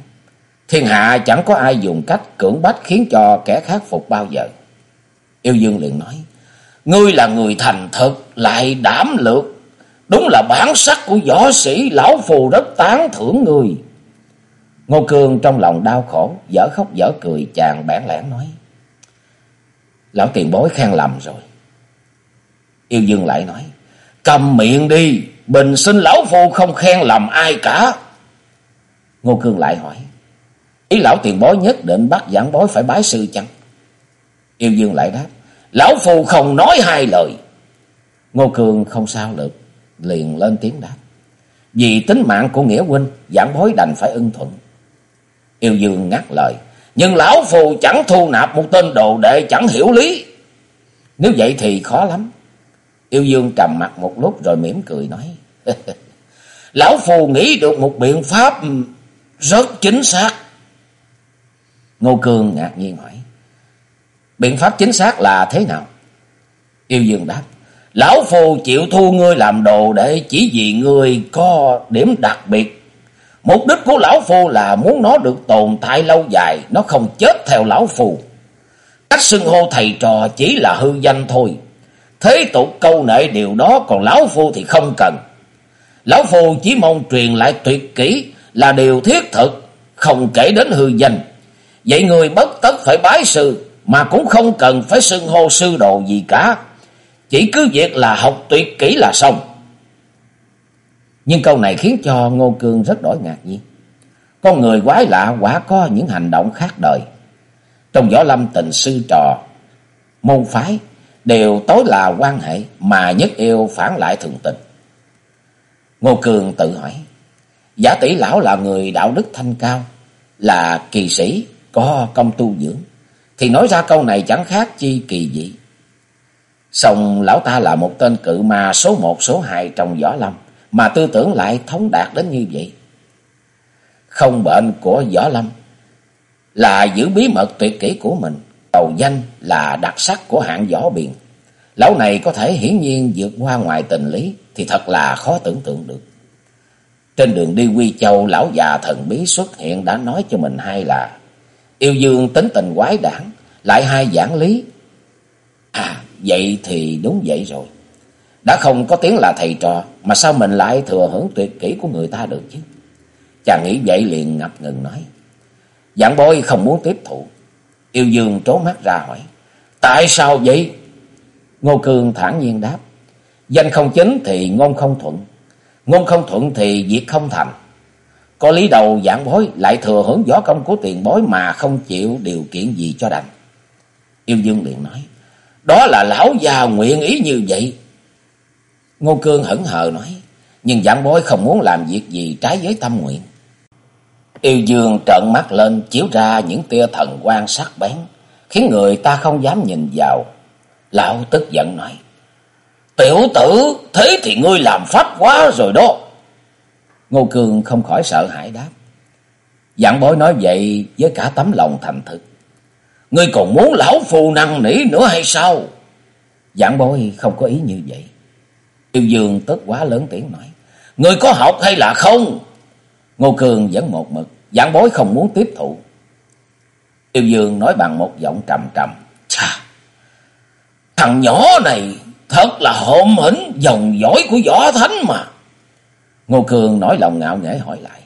Thiên hạ chẳng có ai dùng cách cưỡng bách khiến cho kẻ khác phục bao giờ. Yêu Dương liền nói. Ngươi là người thành thực, lại đảm lược. Đúng là bản sắc của võ sĩ, lão phù rất tán thưởng người. Ngô Cương trong lòng đau khổ, dở khóc dở cười, chàng bản lẽn nói. Lão tiền bối khen lầm rồi. Yêu Dương lại nói. Cầm miệng đi, bình sinh lão phù không khen lầm ai cả. Ngô Cương lại hỏi. Ý lão tiền bối nhất định bắt giảng bối phải bái sư chăng? Yêu Dương lại đáp. Lão phù không nói hai lời. Ngô Cường không sao được. Liền lên tiếng đáp. Vì tính mạng của Nghĩa huynh, giảng bối đành phải ưng thuận. Yêu Dương ngắt lời. Nhưng lão phù chẳng thu nạp một tên đồ đệ chẳng hiểu lý. Nếu vậy thì khó lắm. Yêu Dương trầm mặt một lúc rồi mỉm cười nói. lão phù nghĩ được một biện pháp rất chính xác. Ngô Cương ngạc nhiên hỏi. Biện pháp chính xác là thế nào? Yêu Dương đáp. Lão Phu chịu thu ngươi làm đồ để chỉ vì ngươi có điểm đặc biệt. Mục đích của Lão Phu là muốn nó được tồn tại lâu dài, nó không chết theo Lão Phu. Cách xưng hô thầy trò chỉ là hư danh thôi. Thế tục câu nệ điều đó còn Lão Phu thì không cần. Lão Phu chỉ mong truyền lại tuyệt kỹ là điều thiết thực, không kể đến hư danh. Vậy người bất tất phải bái sư, mà cũng không cần phải xưng hô sư đồ gì cả. Chỉ cứ việc là học tuyệt kỹ là xong. Nhưng câu này khiến cho Ngô Cương rất đổi ngạc nhiên. Con người quái lạ quả có những hành động khác đời. Trong võ lâm tình sư trò, môn phái đều tối là quan hệ mà nhất yêu phản lại thường tình. Ngô Cường tự hỏi, giả tỷ lão là người đạo đức thanh cao, là kỳ sĩ, có công tu dưỡng, thì nói ra câu này chẳng khác chi kỳ dị. Xong lão ta là một tên cự ma số một số hai trong võ lâm, mà tư tưởng lại thống đạt đến như vậy. Không bệnh của võ lâm là giữ bí mật tuyệt kỹ của mình, đầu danh là đặc sắc của hạng võ biền. Lão này có thể hiển nhiên vượt qua ngoài tình lý thì thật là khó tưởng tượng được. Trên đường đi Quy Châu, lão già thần bí xuất hiện đã nói cho mình hay là yêu dương tính tình quái đản, lại hai giảng lý. À, vậy thì đúng vậy rồi. Đã không có tiếng là thầy trò, mà sao mình lại thừa hưởng tuyệt kỹ của người ta được chứ? Chàng nghĩ vậy liền ngập ngừng nói. Giảng bôi không muốn tiếp thụ. Yêu dương trố mắt ra hỏi. Tại sao vậy? Ngô Cương thản nhiên đáp. Danh không chính thì ngôn không thuận. Ngôn không thuận thì việc không thành. Có lý đầu dạng bối lại thừa hưởng võ công của tiền bối mà không chịu điều kiện gì cho đành. Yêu Dương liền nói. Đó là lão già nguyện ý như vậy. Ngô Cương hững hờ nói. Nhưng dạng bối không muốn làm việc gì trái với tâm nguyện. Yêu Dương trợn mắt lên chiếu ra những tia thần quan sắc bén. Khiến người ta không dám nhìn vào. Lão tức giận nói. Tiểu tử, thế thì ngươi làm pháp quá rồi đó. Ngô Cương không khỏi sợ hãi đáp. Giảng bối nói vậy với cả tấm lòng thành thực. Ngươi còn muốn lão phù năng nỉ nữa hay sao? Giảng bối không có ý như vậy. Tiêu Dương tức quá lớn tiếng nói. Ngươi có học hay là không? Ngô Cương vẫn một mực. Giảng bối không muốn tiếp thụ. Tiêu Dương nói bằng một giọng trầm trầm. Chà, thằng nhỏ này thật là hộm hỉnh dòng dõi của võ thánh mà. Ngô Cường nói lòng ngạo nghễ hỏi lại.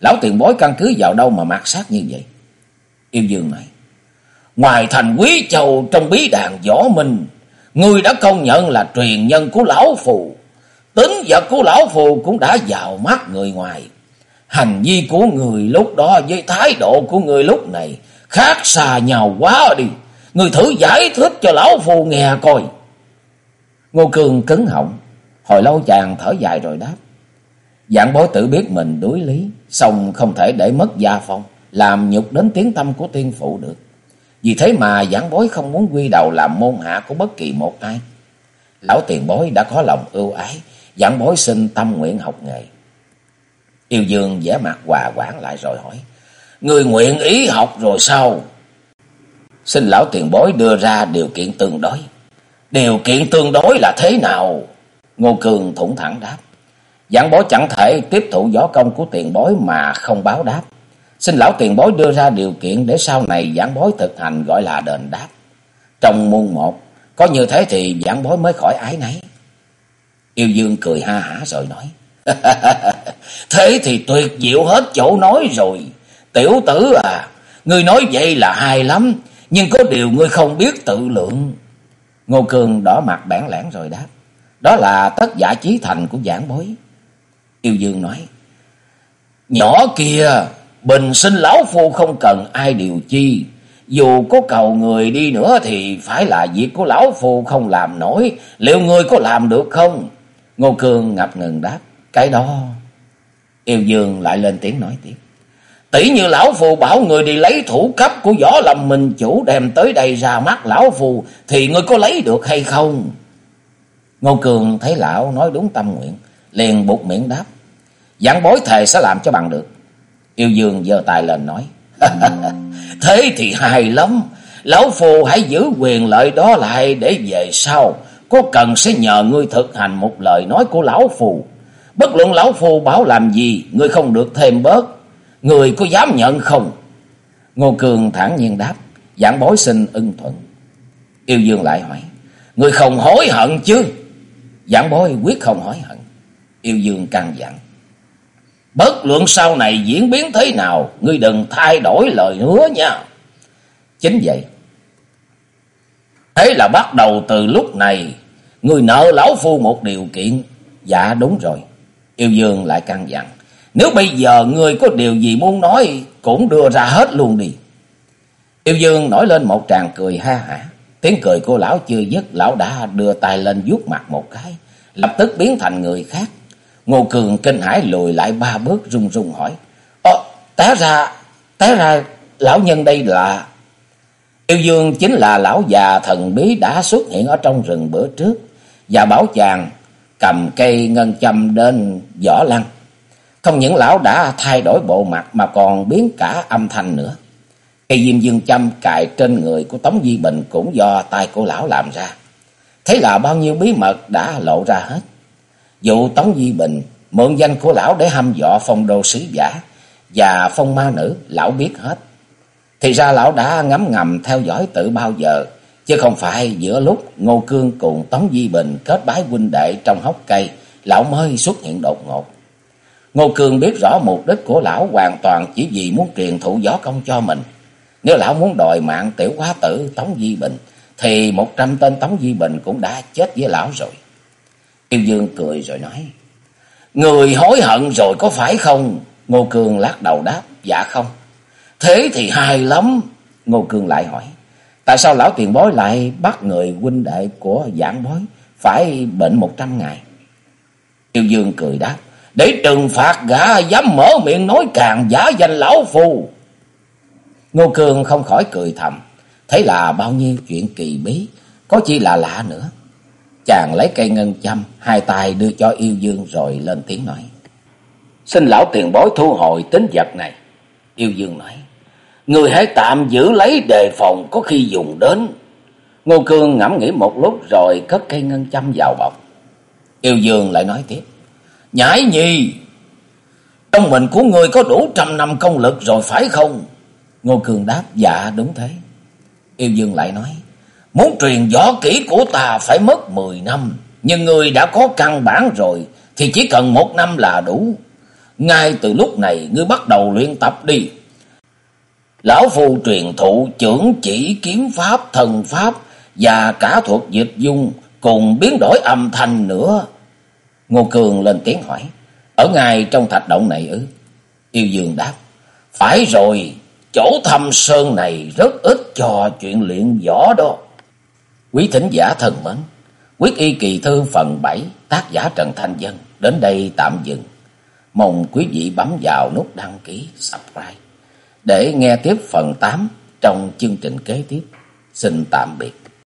Lão tiền bối căn cứ vào đâu mà mạt sát như vậy? Yêu Dương này, Ngoài thành quý châu trong bí đàn võ minh. Ngươi đã công nhận là truyền nhân của lão phù. Tính vật của lão phù cũng đã vào mắt người ngoài. Hành vi của người lúc đó với thái độ của người lúc này khác xa nhau quá đi. Người thử giải thích cho lão phù nghe coi. Ngô Cường cứng họng. Hồi lâu chàng thở dài rồi đáp. Dạng bối tự biết mình đối lý, xong không thể để mất gia phong, làm nhục đến tiếng tâm của tiên phụ được. Vì thế mà giảng bối không muốn quy đầu làm môn hạ của bất kỳ một ai. Lão tiền bối đã có lòng ưu ái, giảng bối xin tâm nguyện học nghề. Yêu dương vẻ mặt hòa quản lại rồi hỏi, Người nguyện ý học rồi sao? Xin lão tiền bối đưa ra điều kiện tương đối. Điều kiện tương đối là thế nào? Ngô Cường thủng thẳng đáp. Giảng bối chẳng thể tiếp thụ võ công của tiền bối mà không báo đáp. Xin lão tiền bối đưa ra điều kiện để sau này giảng bối thực hành gọi là đền đáp. Trong môn một, có như thế thì giảng bối mới khỏi ái nấy. Yêu Dương cười ha hả rồi nói. thế thì tuyệt diệu hết chỗ nói rồi. Tiểu tử à, ngươi nói vậy là hay lắm, nhưng có điều ngươi không biết tự lượng. Ngô Cường đỏ mặt bản lãng rồi đáp. Đó là tất giả chí thành của giảng bối. Yêu Dương nói. Nhỏ kia, bình sinh lão phu không cần ai điều chi. Dù có cầu người đi nữa thì phải là việc của lão phu không làm nổi. Liệu người có làm được không? Ngô Cương ngập ngừng đáp. Cái đó... Yêu Dương lại lên tiếng nói tiếp. Tỷ như lão phù bảo người đi lấy thủ cấp của võ lâm mình chủ đem tới đây ra mắt lão phù thì người có lấy được hay không? Ngô Cường thấy lão nói đúng tâm nguyện, liền buộc miệng đáp. Giảng bối thề sẽ làm cho bằng được. Yêu Dương giơ tay lên nói. Thế thì hay lắm. Lão Phù hãy giữ quyền lợi đó lại để về sau. Có cần sẽ nhờ ngươi thực hành một lời nói của Lão Phù. Bất luận Lão Phù bảo làm gì, ngươi không được thêm bớt. Người có dám nhận không? Ngô Cường thản nhiên đáp. Giảng bối xin ưng thuận. Yêu Dương lại hỏi. Người không hối hận chứ? Giảng bối quyết không hối hận. Yêu Dương căng dặn. Bất luận sau này diễn biến thế nào, ngươi đừng thay đổi lời hứa nha. Chính vậy. Thế là bắt đầu từ lúc này, ngươi nợ lão phu một điều kiện. Dạ đúng rồi. Yêu Dương lại căng dặn. Nếu bây giờ ngươi có điều gì muốn nói, cũng đưa ra hết luôn đi. Yêu Dương nổi lên một tràng cười ha hả. Tiếng cười của lão chưa dứt, lão đã đưa tay lên vuốt mặt một cái, lập tức biến thành người khác. Ngô Cường kinh hãi lùi lại ba bước run run hỏi. Ồ, té ra, té ra lão nhân đây là... Yêu Dương chính là lão già thần bí đã xuất hiện ở trong rừng bữa trước. Và bảo chàng cầm cây ngân châm đến võ lăng. Không những lão đã thay đổi bộ mặt mà còn biến cả âm thanh nữa. Cây diêm dương châm cài trên người của Tống Di Bình cũng do tay của lão làm ra. Thế là bao nhiêu bí mật đã lộ ra hết. Dụ Tống Di Bình mượn danh của lão để hăm dọa phong đô sứ giả và phong ma nữ, lão biết hết. Thì ra lão đã ngấm ngầm theo dõi tự bao giờ, chứ không phải giữa lúc Ngô Cương cùng Tống Di Bình kết bái huynh đệ trong hốc cây, lão mới xuất hiện đột ngột. Ngô Cương biết rõ mục đích của lão hoàn toàn chỉ vì muốn truyền thụ gió công cho mình. Nếu lão muốn đòi mạng tiểu quá tử Tống Di Bình, thì một trăm tên Tống Di Bình cũng đã chết với lão rồi. Tiêu Dương cười rồi nói, Người hối hận rồi có phải không? Ngô Cương lắc đầu đáp, dạ không. Thế thì hay lắm. Ngô Cương lại hỏi, tại sao lão tiền bối lại bắt người huynh đệ của giảng bối phải bệnh một trăm ngày? Tiêu Dương cười đáp, để trừng phạt gã dám mở miệng nói càng giả danh lão phù. Ngô Cương không khỏi cười thầm, thấy là bao nhiêu chuyện kỳ bí, có chi là lạ nữa. Chàng lấy cây ngân châm, hai tay đưa cho yêu dương rồi lên tiếng nói. Xin lão tiền bối thu hồi tính vật này. Yêu dương nói. Người hãy tạm giữ lấy đề phòng có khi dùng đến. Ngô Cương ngẫm nghĩ một lúc rồi cất cây ngân châm vào bọc. Yêu dương lại nói tiếp. Nhãi nhi, trong mình của người có đủ trăm năm công lực rồi phải không? Ngô Cương đáp, dạ đúng thế. Yêu Dương lại nói, muốn truyền võ kỹ của ta phải mất mười năm, nhưng người đã có căn bản rồi, thì chỉ cần một năm là đủ. Ngay từ lúc này, ngươi bắt đầu luyện tập đi. Lão Phu truyền thụ trưởng chỉ kiếm pháp, thần pháp và cả thuật dịch dung cùng biến đổi âm thanh nữa. Ngô Cường lên tiếng hỏi, ở ngay trong thạch động này ư? Yêu Dương đáp, phải rồi, Chỗ thâm sơn này rất ít cho chuyện luyện võ đó. Quý thính giả thân mến, quyết y kỳ thư phần 7 tác giả Trần Thanh Dân đến đây tạm dừng. Mong quý vị bấm vào nút đăng ký, subscribe để nghe tiếp phần 8 trong chương trình kế tiếp. Xin tạm biệt.